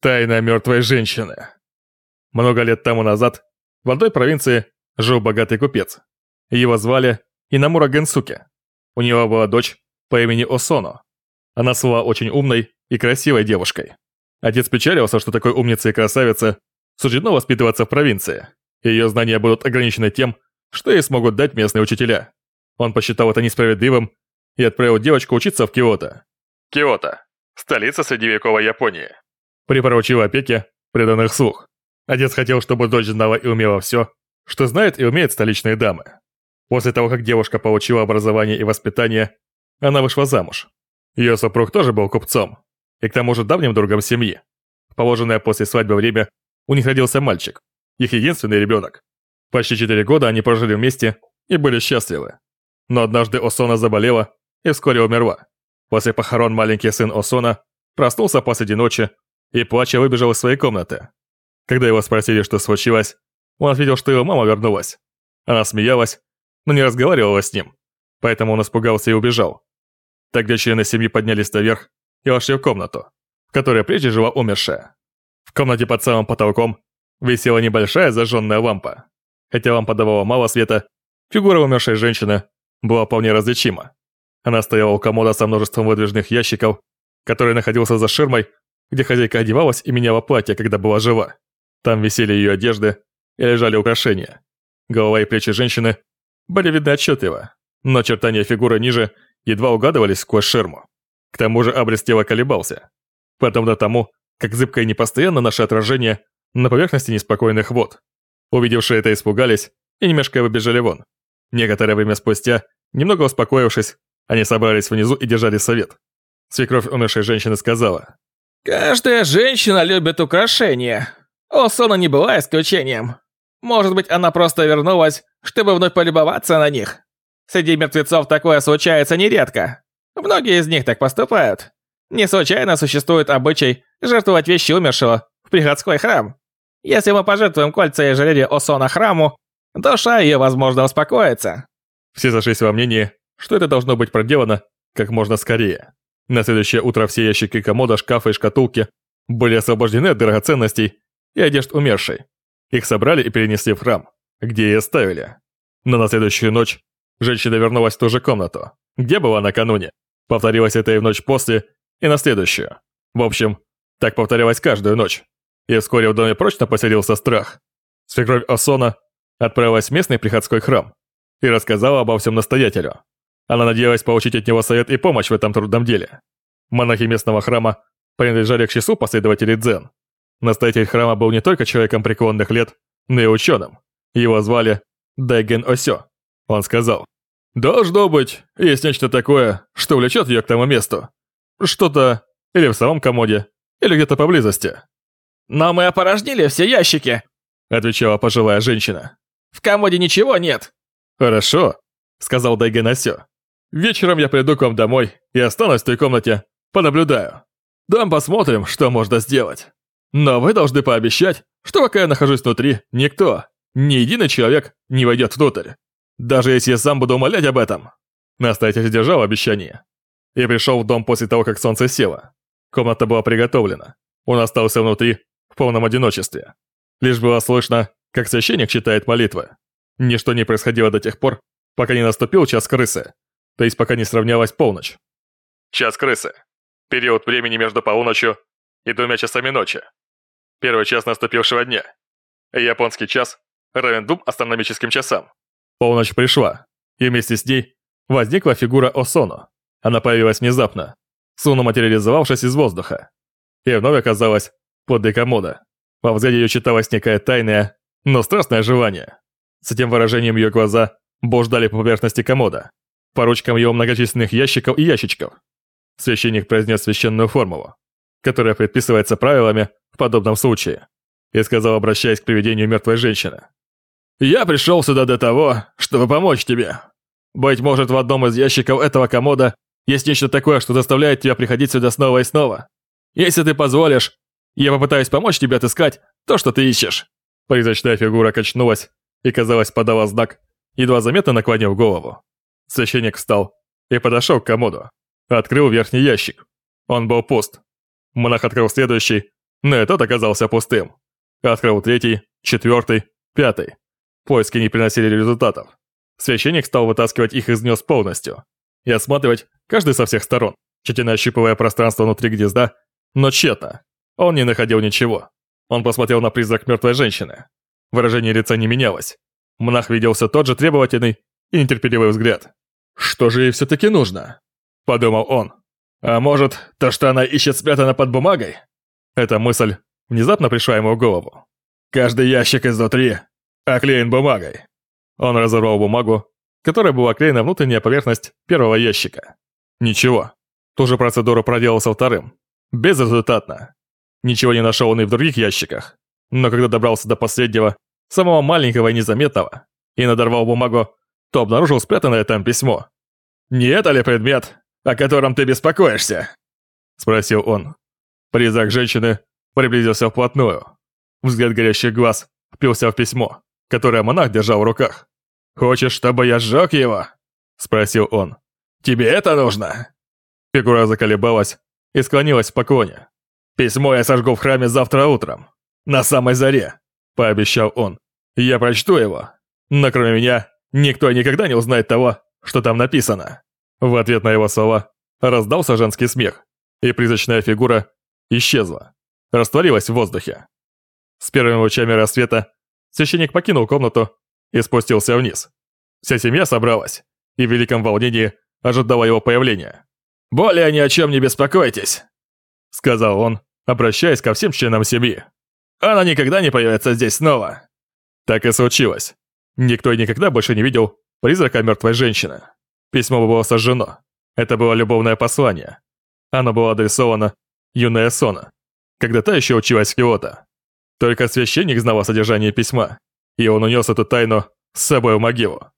Тайна мертвой женщины. Много лет тому назад в одной провинции жил богатый купец. Его звали Инамура Генсуке. У него была дочь по имени Осоно. Она была очень умной и красивой девушкой. Отец печалился, что такой умнице и красавице суждено воспитываться в провинции. Ее знания будут ограничены тем, что ей смогут дать местные учителя. Он посчитал это несправедливым и отправил девочку учиться в Киото. Киото – столица средневековой Японии припоручил опеке преданных слух. Отец хотел, чтобы дочь знала и умела все, что знают и умеют столичные дамы. После того, как девушка получила образование и воспитание, она вышла замуж. Ее супруг тоже был купцом, и к тому же давним другом семьи. В положенное после свадьбы время у них родился мальчик, их единственный ребенок. Почти четыре года они прожили вместе и были счастливы. Но однажды Осона заболела и вскоре умерла. После похорон маленький сын Осона проснулся посреди ночи и, плача, выбежал из своей комнаты. Когда его спросили, что случилось, он ответил, что его мама вернулась. Она смеялась, но не разговаривала с ним, поэтому он испугался и убежал. Тогда члены семьи поднялись наверх и вошли в комнату, в которой прежде жила умершая. В комнате под самым потолком висела небольшая зажженная лампа. Хотя лампа давала мало света, фигура умершей женщины была вполне различима. Она стояла у комода со множеством выдвижных ящиков, который находился за ширмой где хозяйка одевалась и меняла платье, когда была жива. Там висели ее одежды и лежали украшения. Голова и плечи женщины были видны отчетливо, но очертания фигуры ниже едва угадывались сквозь ширму. К тому же обрез тела колебался. Подобно тому, как зыбко и непостоянно наше отражение на поверхности неспокойных вод. Увидевшие это испугались и не мешкая выбежали вон. Некоторое время спустя, немного успокоившись, они собрались внизу и держали совет. Свекровь умершей женщины сказала, Каждая женщина любит украшения. Осона не была исключением. Может быть, она просто вернулась, чтобы вновь полюбоваться на них. Среди мертвецов такое случается нередко. Многие из них так поступают. Не случайно существует обычай жертвовать вещи умершего в приходской храм. Если мы пожертвуем кольца и ожерелье Осона храму, душа ее, возможно, успокоится. Все сошлись во мнении, что это должно быть проделано как можно скорее. На следующее утро все ящики комода, шкафа и шкатулки были освобождены от драгоценностей и одежд умершей. Их собрали и перенесли в храм, где и оставили. Но на следующую ночь женщина вернулась в ту же комнату, где была накануне. Повторилось это и в ночь после, и на следующую. В общем, так повторялось каждую ночь. И вскоре в доме прочно поселился страх. Свекровь Осона отправилась в местный приходской храм и рассказала обо всем настоятелю. Она надеялась получить от него совет и помощь в этом трудном деле. Монахи местного храма принадлежали к числу последователей дзен. Настоятель храма был не только человеком преклонных лет, но и ученым. Его звали Дайген Осё. Он сказал, «Должно быть, есть нечто такое, что влечет ее к тому месту. Что-то или в самом комоде, или где-то поблизости». «Но мы опорожнили все ящики», — отвечала пожилая женщина. «В комоде ничего нет». «Хорошо», — сказал Дайген Осё. Вечером я приду к вам домой и останусь в той комнате, понаблюдаю. Там посмотрим, что можно сделать. Но вы должны пообещать, что пока я нахожусь внутри, никто, ни единый человек не войдет внутрь. Даже если я сам буду умолять об этом. Настоятель сдержал обещание. И пришел в дом после того, как солнце село. Комната была приготовлена. Он остался внутри, в полном одиночестве. Лишь было слышно, как священник читает молитвы. Ничто не происходило до тех пор, пока не наступил час крысы, то есть пока не сравнялась полночь. Час крысы. Период времени между полуночью и двумя часами ночи. Первый час наступившего дня. Японский час равен двум астрономическим часам. Полночь пришла, и вместе с ней возникла фигура Осоно. Она появилась внезапно, словно материализовавшись из воздуха. И вновь оказалась под комода. Во взгляде ее читалось некое тайное, но страстное желание. С этим выражением ее глаза блуждали по поверхности комода по ручкам его многочисленных ящиков и ящичков. Священник произнес священную формулу, которая предписывается правилами в подобном случае, и сказал, обращаясь к привидению мертвой женщины. «Я пришел сюда для того, чтобы помочь тебе. Быть может, в одном из ящиков этого комода есть нечто такое, что заставляет тебя приходить сюда снова и снова. Если ты позволишь, я попытаюсь помочь тебе отыскать то, что ты ищешь». Призрачная фигура качнулась и, казалось, подала знак, едва заметно наклонив голову. Священник встал и подошел к комоду. Открыл верхний ящик. Он был пуст. Монах открыл следующий, но этот оказался пустым. Открыл третий, четвертый, пятый. Поиски не приносили результатов. Священник стал вытаскивать их из гнезд полностью и осматривать каждый со всех сторон, тщательно ощупывая пространство внутри гнезда, но тщетно. Он не находил ничего. Он посмотрел на призрак мертвой женщины. Выражение лица не менялось. Монах видел все тот же требовательный и нетерпеливый взгляд. «Что же ей все-таки нужно?» – подумал он. «А может, то, что она ищет спрятано под бумагой?» Эта мысль внезапно пришла ему в голову. «Каждый ящик изнутри оклеен бумагой». Он разорвал бумагу, которой была оклеена внутренняя поверхность первого ящика. Ничего. Ту же процедуру проделал со вторым. Безрезультатно. Ничего не нашел он и в других ящиках. Но когда добрался до последнего, самого маленького и незаметного, и надорвал бумагу, то обнаружил спрятанное там письмо. «Не это ли предмет, о котором ты беспокоишься?» Спросил он. Призрак женщины приблизился вплотную. Взгляд горящих глаз впился в письмо, которое монах держал в руках. «Хочешь, чтобы я сжег его?» Спросил он. «Тебе это нужно?» Фигура заколебалась и склонилась в поклоне. «Письмо я сожгу в храме завтра утром, на самой заре», пообещал он. «Я прочту его, но кроме меня никто никогда не узнает того, что там написано». В ответ на его слова раздался женский смех, и призрачная фигура исчезла, растворилась в воздухе. С первыми лучами рассвета священник покинул комнату и спустился вниз. Вся семья собралась и в великом волнении ожидала его появления. «Более ни о чем не беспокойтесь», — сказал он, обращаясь ко всем членам семьи. «Она никогда не появится здесь снова». Так и случилось. Никто и никогда больше не видел призрака мертвой женщины. Письмо было сожжено. Это было любовное послание. Оно было адресовано юная Сона, когда та еще училась в Киото. Только священник знал о содержании письма, и он унес эту тайну с собой в могилу.